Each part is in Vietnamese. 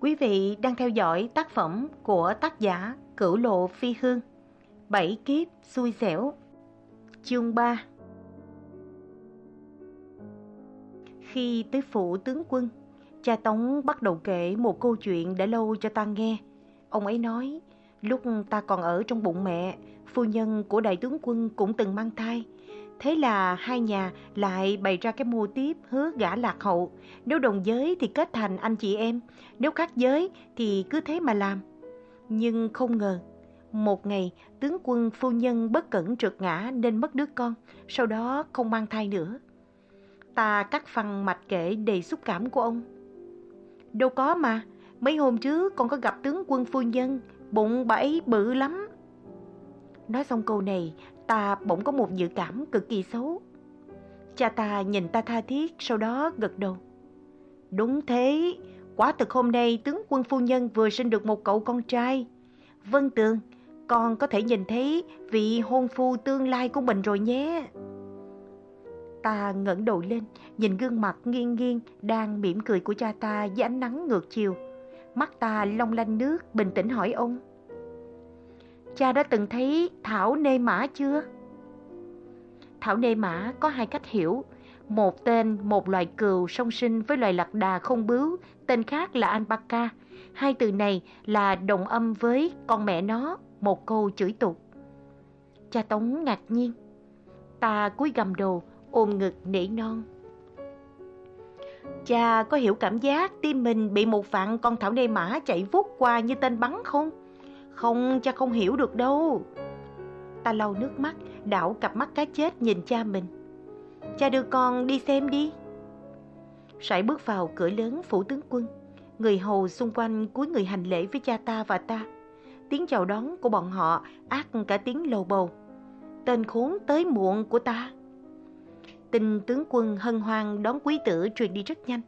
Quý vị đang theo dõi tác phẩm của tác giả Cửu Lộ Phi Hương Bảy kiếp xui xẻo Chương 3 Khi tới phủ tướng quân, cha Tống bắt đầu kể một câu chuyện đã lâu cho ta nghe. Ông ấy nói, lúc ta còn ở trong bụng mẹ, phu nhân của đại tướng quân cũng từng mang thai. Thế là hai nhà lại bày ra cái mô tiếp hứa gả lạc hậu. Nếu đồng giới thì kết thành anh chị em, nếu khác giới thì cứ thế mà làm. Nhưng không ngờ, một ngày tướng quân phu nhân bất cẩn trượt ngã nên mất đứa con, sau đó không mang thai nữa. Ta cắt phăng mạch kể đầy xúc cảm của ông. Đâu có mà, mấy hôm trước con có gặp tướng quân phu nhân, bụng bà ấy bự lắm. Nói xong câu này, ta bỗng có một dự cảm cực kỳ xấu. Cha ta nhìn ta tha thiết, sau đó gật đầu. Đúng thế, quả thực hôm nay tướng quân phu nhân vừa sinh được một cậu con trai. Vân Tường, con có thể nhìn thấy vị hôn phu tương lai của mình rồi nhé. Ta ngẩng đầu lên, nhìn gương mặt nghiêng nghiêng đang mỉm cười của cha ta dưới ánh nắng ngược chiều. Mắt ta long lanh nước, bình tĩnh hỏi ông. Cha đã từng thấy thảo nê mã chưa? Thảo nê mã có hai cách hiểu. Một tên một loài cừu song sinh với loài lạc đà không bướu, tên khác là alpaca. Hai từ này là đồng âm với con mẹ nó, một câu chửi tục. Cha Tống ngạc nhiên. Ta cúi gầm đầu, ôm ngực nỉ non. Cha có hiểu cảm giác tim mình bị một vạn con thảo nê mã chạy vút qua như tên bắn không? Không, cha không hiểu được đâu. Ta lau nước mắt, đảo cặp mắt cá chết nhìn cha mình. Cha đưa con đi xem đi. Sải bước vào cửa lớn phủ tướng quân. Người hầu xung quanh cúi người hành lễ với cha ta và ta. Tiếng chào đón của bọn họ ác cả tiếng lầu bầu. Tên khốn tới muộn của ta. Tình tướng quân hân hoan đón quý tử truyền đi rất nhanh.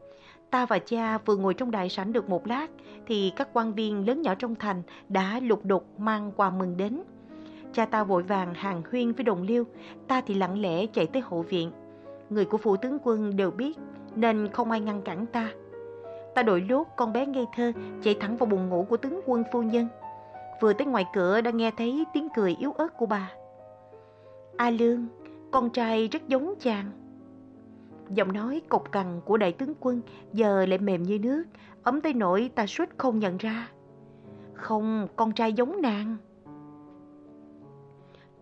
Ta và cha vừa ngồi trong đại sảnh được một lát thì các quan viên lớn nhỏ trong thành đã lục đục mang quà mừng đến. Cha ta vội vàng hàng huyên với đồng liêu, ta thì lặng lẽ chạy tới hộ viện. Người của phủ tướng quân đều biết nên không ai ngăn cản ta. Ta đội lốt con bé ngây thơ chạy thẳng vào buồng ngủ của tướng quân phu nhân. Vừa tới ngoài cửa đã nghe thấy tiếng cười yếu ớt của bà. A Lương, con trai rất giống chàng. Giọng nói cộc cằn của đại tướng quân giờ lại mềm như nước, ấm tới nỗi ta suýt không nhận ra. Không, con trai giống nàng.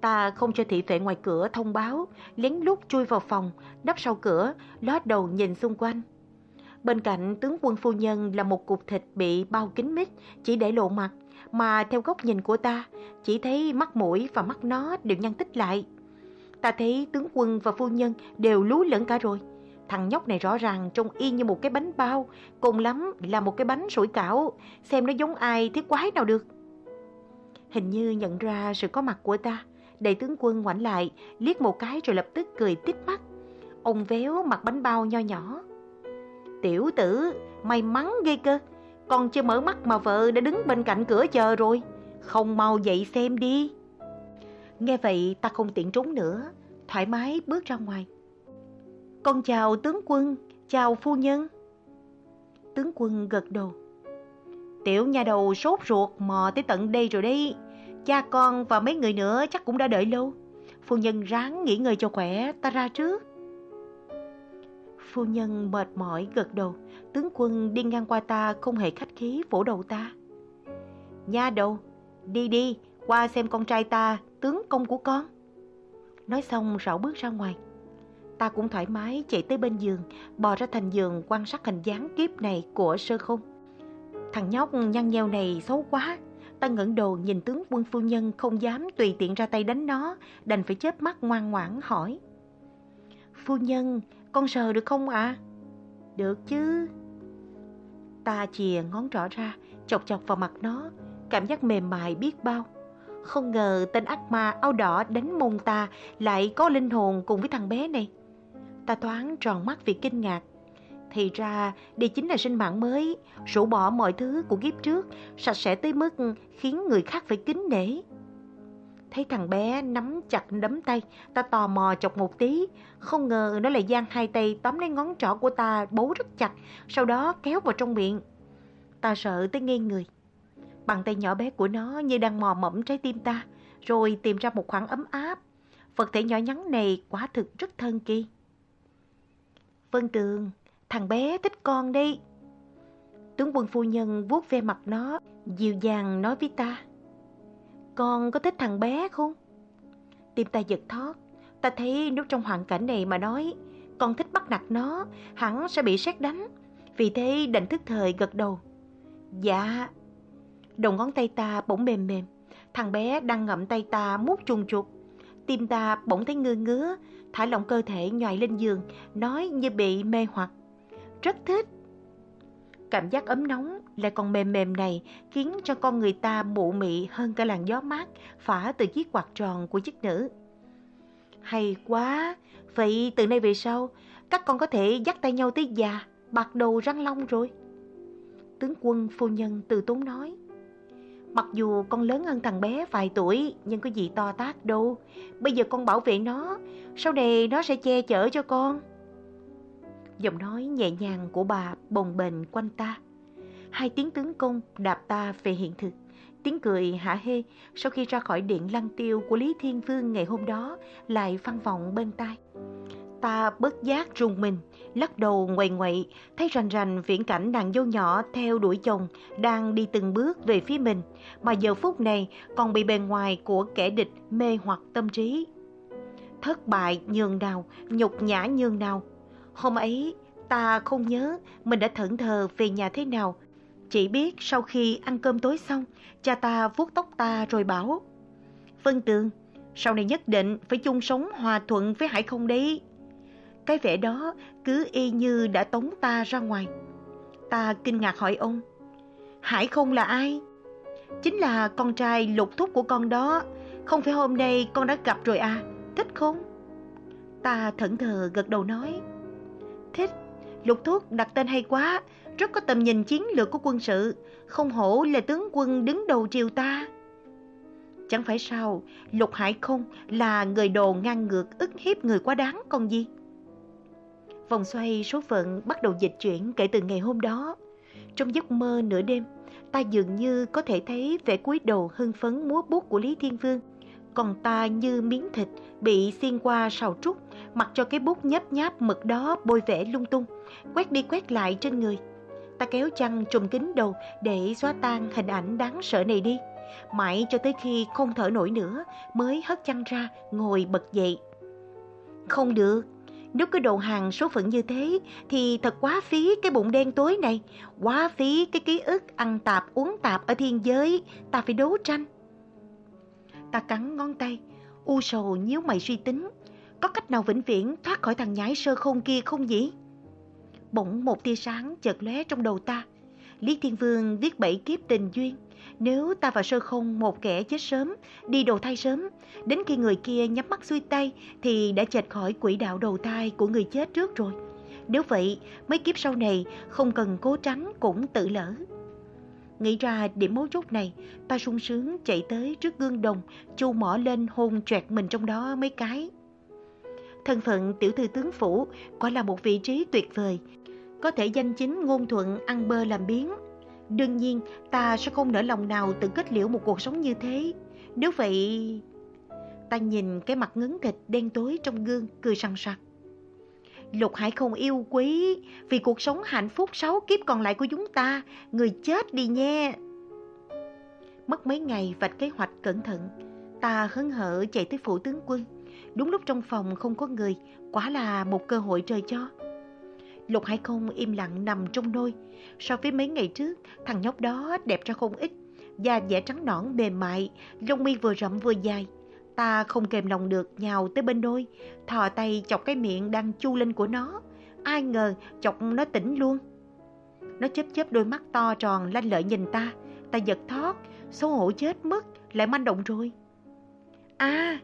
Ta không cho thị vệ ngoài cửa thông báo, lén lút chui vào phòng, nấp sau cửa, ló đầu nhìn xung quanh. Bên cạnh tướng quân phu nhân là một cục thịt bị bao kín mít, chỉ để lộ mặt, mà theo góc nhìn của ta, chỉ thấy mắt mũi và mắt nó đều nhăn tích lại. Ta thấy tướng quân và phu nhân đều lú lẫn cả rồi. Thằng nhóc này rõ ràng trông y như một cái bánh bao, cùng lắm là một cái bánh sủi cảo, xem nó giống ai thế quái nào được. Hình như nhận ra sự có mặt của ta, đại tướng quân ngoảnh lại, liếc một cái rồi lập tức cười tít mắt. Ông véo mặt bánh bao nho nhỏ. Tiểu tử, may mắn ghê cơ, còn chưa mở mắt mà vợ đã đứng bên cạnh cửa chờ rồi. Không mau dậy xem đi. Nghe vậy ta không tiện trốn nữa, thoải mái bước ra ngoài. Con chào tướng quân, chào phu nhân. Tướng quân gật đầu. Tiểu nhà đầu sốt ruột mò tới tận đây rồi đấy. Cha con và mấy người nữa chắc cũng đã đợi lâu. Phu nhân ráng nghỉ ngơi cho khỏe, ta ra trước. Phu nhân mệt mỏi gật đầu, tướng quân đi ngang qua ta không hề khách khí vỗ đầu ta. Nha đầu, đi đi, qua xem con trai ta, tướng công của con. Nói xong rảo bước ra ngoài. Ta cũng thoải mái chạy tới bên giường, bò ra thành giường quan sát hình dáng kiếp này của sơ khung Thằng nhóc nhăn nheo này xấu quá. Ta ngẩng đầu nhìn tướng quân phu nhân không dám tùy tiện ra tay đánh nó, đành phải chớp mắt ngoan ngoãn hỏi. Phu nhân, con sờ được không ạ? À? Được chứ. Ta chìa ngón trỏ ra, chọc chọc vào mặt nó, cảm giác mềm mại biết bao. Không ngờ tên ác ma áo đỏ đánh mông ta lại có linh hồn cùng với thằng bé này. Ta thoáng tròn mắt vì kinh ngạc. Thì ra đây chính là sinh mạng mới, rũ bỏ mọi thứ của kiếp trước, sạch sẽ tới mức khiến người khác phải kính nể. Thấy thằng bé nắm chặt đấm tay, ta tò mò chọc một tí, không ngờ nó lại giang hai tay tóm lấy ngón trỏ của ta bấu rất chặt, sau đó kéo vào trong miệng. Ta sợ tới ngây người. Bàn tay nhỏ bé của nó như đang mò mẫm trái tim ta, rồi tìm ra một khoảng ấm áp. Vật thể nhỏ nhắn này quả thực rất thân kỳ. Vân Tường, thằng bé thích con đi. Tướng quân phu nhân vuốt ve mặt nó, dịu dàng nói với ta. Con có thích thằng bé không? Tim ta giật thót, ta thấy nếu trong hoàn cảnh này mà nói, con thích bắt nạt nó, hẳn sẽ bị xét đánh. Vì thế đành thức thời gật đầu. Dạ. Đầu ngón tay ta bỗng mềm mềm, thằng bé đang ngậm tay ta mút trùng chuột Tim ta bỗng thấy ngơ ngứa, thả lỏng cơ thể nhòi lên giường, nói như bị mê hoặc. Rất thích. Cảm giác ấm nóng lại còn mềm mềm này khiến cho con người ta mụ mị hơn cả làn gió mát phả từ chiếc quạt tròn của chiếc nữ. Hay quá, vậy từ nay về sau, các con có thể dắt tay nhau tới già, bạc đầu răng long rồi. Tướng quân phu nhân từ tốn nói. Mặc dù con lớn hơn thằng bé vài tuổi, nhưng có gì to tác đâu. Bây giờ con bảo vệ nó, sau này nó sẽ che chở cho con. Giọng nói nhẹ nhàng của bà bồng bềnh quanh ta. Hai tiếng tướng công đạp ta về hiện thực. Tiếng cười hả hê sau khi ra khỏi điện lăng tiêu của Lý Thiên Vương ngày hôm đó lại vang vọng bên tai. Ta bất giác rùng mình, lắc đầu ngoầy ngoậy, thấy rành rành viễn cảnh nàng dâu nhỏ theo đuổi chồng đang đi từng bước về phía mình, mà giờ phút này còn bị bề ngoài của kẻ địch mê hoặc tâm trí. Thất bại nhường nào, nhục nhã nhường nào. Hôm ấy, ta không nhớ mình đã thẫn thờ về nhà thế nào. Chỉ biết sau khi ăn cơm tối xong, cha ta vuốt tóc ta rồi bảo Vân Tường, sau này nhất định phải chung sống hòa thuận với Hải không đấy. Cái vẻ đó cứ y như đã tống ta ra ngoài. Ta kinh ngạc hỏi ông, Hải không là ai? Chính là con trai lục thúc của con đó. Không phải hôm nay con đã gặp rồi à, thích không? Ta thẫn thờ gật đầu nói, thích, lục thúc đặt tên hay quá, rất có tầm nhìn chiến lược của quân sự, không hổ là tướng quân đứng đầu triều ta. Chẳng phải sao, Lục Hải không là người đồ ngang ngược ức hiếp người quá đáng còn gì. Vòng xoay số phận bắt đầu dịch chuyển kể từ ngày hôm đó. Trong giấc mơ nửa đêm, ta dường như có thể thấy vẻ cúi đầu hưng phấn múa bút của Lý Thiên Vương. Còn ta như miếng thịt bị xiên qua sào trúc, mặc cho cái bút nhấp nháp mực đó bôi vẽ lung tung, quét đi quét lại trên người. Ta kéo chăn trùm kín đầu để xóa tan hình ảnh đáng sợ này đi. Mãi cho tới khi không thở nổi nữa mới hất chăn ra ngồi bật dậy. Không được, nếu cứ đầu hàng số phận như thế thì thật quá phí cái bụng đen tối này, quá phí cái ký ức ăn tạp uống tạp ở thiên giới, ta phải đấu tranh. Ta cắn ngón tay, u sầu nhíu mày suy tính, có cách nào vĩnh viễn thoát khỏi thằng nhãi sơ khôn kia không nhỉ? Bỗng một tia sáng chợt lóe trong đầu ta. Lý Thiên Vương viết bảy kiếp tình duyên. Nếu ta và sơ không một kẻ chết sớm, đi đầu thai sớm, đến khi người kia nhắm mắt xuôi tay thì đã chệch khỏi quỹ đạo đầu thai của người chết trước rồi. Nếu vậy, mấy kiếp sau này không cần cố tránh cũng tự lỡ. Nghĩ ra điểm mấu chốt này, ta sung sướng chạy tới trước gương đồng, chu mỏ lên hôn trẹt mình trong đó mấy cái. Thân phận tiểu thư tướng phủ quả là một vị trí tuyệt vời, có thể danh chính ngôn thuận ăn bơ làm biến. Đương nhiên, ta sẽ không nỡ lòng nào tự kết liễu một cuộc sống như thế. Nếu vậy... Ta nhìn cái mặt ngấn thịt đen tối trong gương, cười sằng sặc. Lục Hải không yêu quý, vì cuộc sống hạnh phúc sáu kiếp còn lại của chúng ta, người chết đi nha. Mất mấy ngày vạch kế hoạch cẩn thận, ta hớn hở chạy tới phủ tướng quân. Đúng lúc trong phòng không có người, quả là một cơ hội trời cho. Lục Hải Không im lặng nằm trong nôi. So với mấy ngày trước, thằng nhóc đó đẹp ra không ít. Da dẻ trắng nõn mềm mại, lông mi vừa rậm vừa dài. Ta không kềm lòng được nhào tới bên đôi, thò tay chọc cái miệng đang chu lên của nó. Ai ngờ chọc nó tỉnh luôn. Nó chớp chớp đôi mắt to tròn lanh lợi nhìn ta. Ta giật thót, xấu hổ chết mất, lại manh động rồi. À,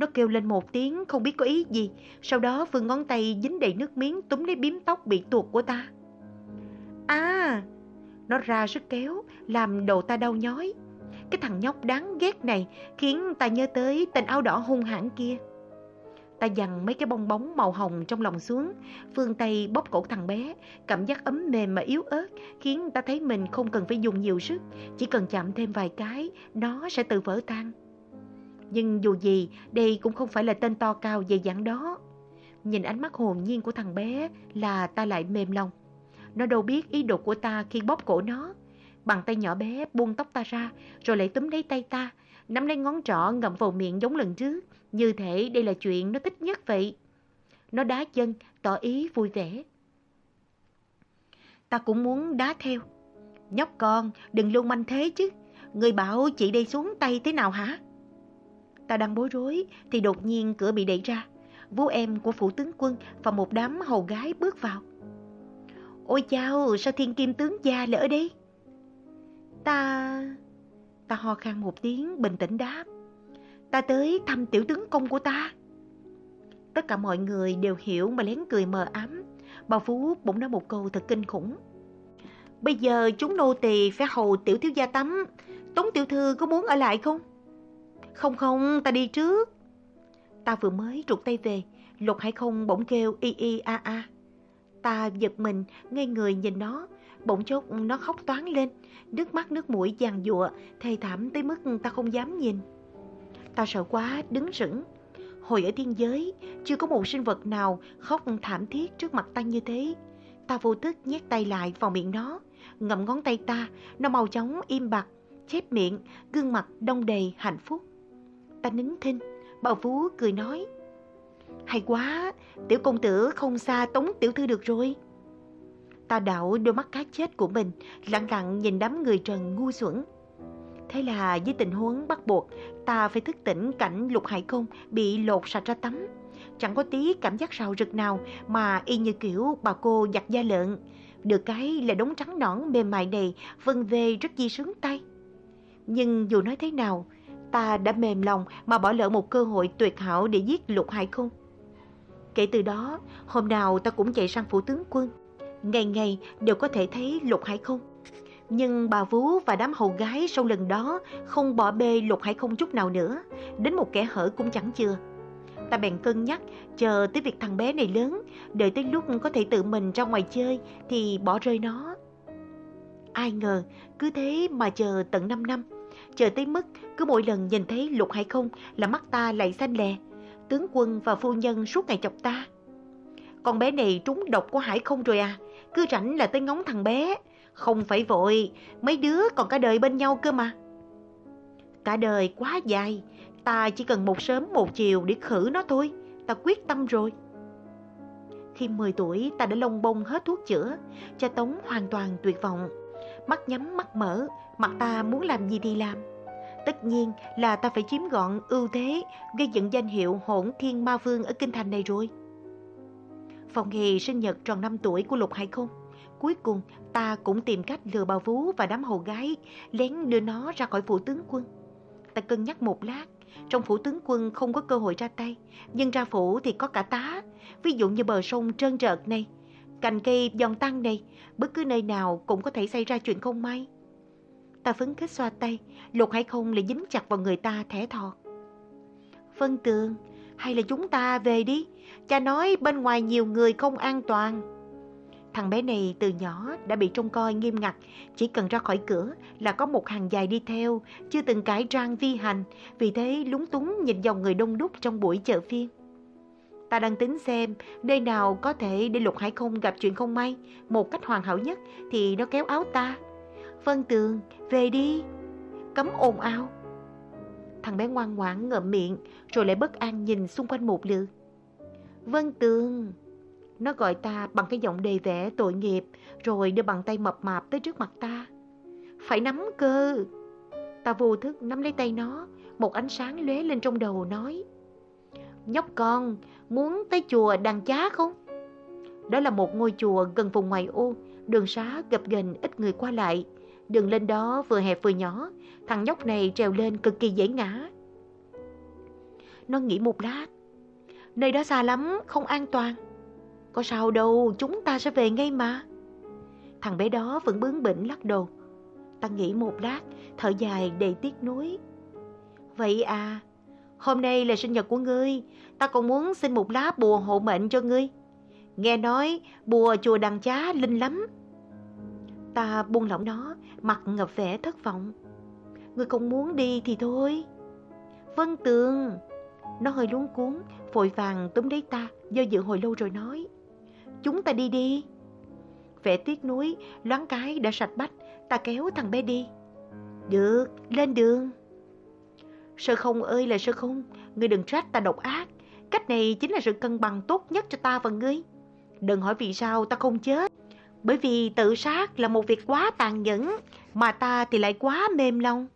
nó kêu lên một tiếng không biết có ý gì, sau đó vươn ngón tay dính đầy nước miếng túm lấy biếm tóc bị tuột của ta. À, nó ra sức kéo, làm đầu ta đau nhói. Cái thằng nhóc đáng ghét này khiến ta nhớ tới tên áo đỏ hung hãn kia. Ta dằn mấy cái bong bóng màu hồng trong lòng xuống, phương tay bóp cổ thằng bé, cảm giác ấm mềm mà yếu ớt, khiến ta thấy mình không cần phải dùng nhiều sức, chỉ cần chạm thêm vài cái, nó sẽ tự vỡ tan. Nhưng dù gì, đây cũng không phải là tên to cao dày dặn đó. Nhìn ánh mắt hồn nhiên của thằng bé là ta lại mềm lòng. Nó đâu biết ý đồ của ta khi bóp cổ nó. Bàn tay nhỏ bé buông tóc ta ra, rồi lại túm lấy tay ta, nắm lấy ngón trỏ ngậm vào miệng giống lần trước. Như thể đây là chuyện nó thích nhất vậy. Nó đá chân, tỏ ý vui vẻ. Ta cũng muốn đá theo. Nhóc con, đừng luôn manh thế chứ. Người bảo chị đây xuống tay thế nào hả? Ta đang bối rối thì đột nhiên cửa bị đẩy ra. Vú em của phủ tướng quân và một đám hầu gái bước vào. Ôi chao, sao thiên kim tướng gia lại ở đây? Ta... Ta ho khan một tiếng bình tĩnh đáp. Ta tới thăm tiểu tướng công của ta. Tất cả mọi người đều hiểu mà lén cười mờ ám. Bà Phú bỗng nói một câu thật kinh khủng. Bây giờ chúng nô tỳ phải hầu tiểu thiếu gia tắm. Tống tiểu thư có muốn ở lại không? Không không, ta đi trước. Ta vừa mới rụt tay về, Lục Hải không bỗng kêu y y a a. Ta giật mình, ngây người nhìn nó, bỗng chốc nó khóc toán lên, nước mắt nước mũi giàn giụa, thê thảm tới mức ta không dám nhìn. Ta sợ quá, đứng sững. Hồi ở thiên giới, chưa có một sinh vật nào khóc thảm thiết trước mặt ta như thế. Ta vô thức nhét tay lại vào miệng nó, ngậm ngón tay ta, nó mau chóng im bặt, chép miệng, gương mặt đông đầy hạnh phúc. Ta nín thinh, bà Phú cười nói. Hay quá, tiểu công tử không xa tống tiểu thư được rồi. Ta đảo đôi mắt cá chết của mình, lặng lặng nhìn đám người trần ngu xuẩn. Thế là với tình huống bắt buộc, ta phải thức tỉnh cảnh lục hải công bị lột sạch ra tắm. Chẳng có tí cảm giác rào rực nào mà y như kiểu bà cô giặt da lợn. Được cái là đống trắng nõn mềm mại này vân về rất di sướng tay. Nhưng dù nói thế nào, ta đã mềm lòng mà bỏ lỡ một cơ hội tuyệt hảo để giết lục hải không. Kể từ đó, hôm nào ta cũng chạy sang phủ tướng quân. Ngày ngày đều có thể thấy lục hải không. Nhưng bà Vú và đám hầu gái sau lần đó không bỏ bê lục hải không chút nào nữa, đến một kẻ hở cũng chẳng chưa. Ta bèn cân nhắc, chờ tới việc thằng bé này lớn, đợi tới lúc có thể tự mình ra ngoài chơi thì bỏ rơi nó. Ai ngờ, cứ thế mà chờ tận 5 năm, chờ tới mức cứ mỗi lần nhìn thấy lục hải không là mắt ta lại xanh lè. Tướng quân và phu nhân suốt ngày chọc ta. Con bé này trúng độc của hải không rồi à, cứ rảnh là tới ngóng thằng bé. Không phải vội, mấy đứa còn cả đời bên nhau cơ mà. Cả đời quá dài, ta chỉ cần một sớm một chiều để khử nó thôi, ta quyết tâm rồi. Khi 10 tuổi ta đã lông bông hết thuốc chữa, cha Tống hoàn toàn tuyệt vọng. Mắt nhắm mắt mở, mặt ta muốn làm gì thì làm. Tất nhiên là ta phải chiếm gọn ưu thế, gây dựng danh hiệu hỗn thiên ma vương ở kinh thành này rồi. Phòng nghề sinh nhật tròn 5 tuổi của Lục Hải không? Cuối cùng ta cũng tìm cách lừa bà vú và đám hầu gái, lén đưa nó ra khỏi phủ tướng quân. Ta cân nhắc một lát, trong phủ tướng quân không có cơ hội ra tay, nhưng ra phủ thì có cả tá. Ví dụ như bờ sông trơn trợt này, cành cây giòn tăng này, bất cứ nơi nào cũng có thể xảy ra chuyện không may. Ta phấn khích xoa tay, lục hải không lại dính chặt vào người ta thẻ thọt. Vân Tường, hay là chúng ta về đi, cha nói bên ngoài nhiều người không an toàn. Thằng bé này từ nhỏ đã bị trông coi nghiêm ngặt, chỉ cần ra khỏi cửa là có một hàng dài đi theo, chưa từng cải trang vi hành, vì thế lúng túng nhìn dòng người đông đúc trong buổi chợ phiên. Ta đang tính xem nơi nào có thể để Lục Hải không gặp chuyện không may, một cách hoàn hảo nhất thì nó kéo áo ta. Vân Tường, về đi. Cấm ồn ào. Thằng bé ngoan ngoãn ngậm miệng, rồi lại bất an nhìn xung quanh một lượt. Vân Tường, nó gọi ta bằng cái giọng đầy vẻ tội nghiệp, rồi đưa bàn tay mập mạp tới trước mặt ta. Phải nắm cơ. Ta vô thức nắm lấy tay nó, một ánh sáng lóe lên trong đầu nói. Nhóc con, muốn tới chùa đàn chá không? Đó là một ngôi chùa gần vùng ngoài ô, đường xá gập ghềnh ít người qua lại. Đường lên đó vừa hẹp vừa nhỏ, thằng nhóc này trèo lên cực kỳ dễ ngã. Nó nghĩ một lát, nơi đó xa lắm, không an toàn. Có sao đâu, chúng ta sẽ về ngay mà. Thằng bé đó vẫn bướng bỉnh lắc đầu. Ta nghĩ một lát, thở dài đầy tiếc nuối. Vậy à, Hôm nay là sinh nhật của ngươi, ta còn muốn xin một lá bùa hộ mệnh cho ngươi. Nghe nói bùa chùa đằng chá linh lắm. Ta buông lỏng nó, mặt ngập vẻ thất vọng. người không muốn đi thì thôi. Vân Tường. Nó hơi luống cuốn, vội vàng túm lấy ta, do dự hồi lâu rồi nói. Chúng ta đi đi. Vẻ tiếc nuối, loáng cái đã sạch bách, ta kéo thằng bé đi. Được, lên đường. Sơ không ơi là sơ không, ngươi đừng trách ta độc ác. Cách này chính là sự cân bằng tốt nhất cho ta và ngươi. Đừng hỏi vì sao ta không chết. Bởi vì tự sát là một việc quá tàn nhẫn, mà ta thì lại quá mềm lòng.